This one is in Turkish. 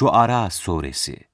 Şuara Suresi.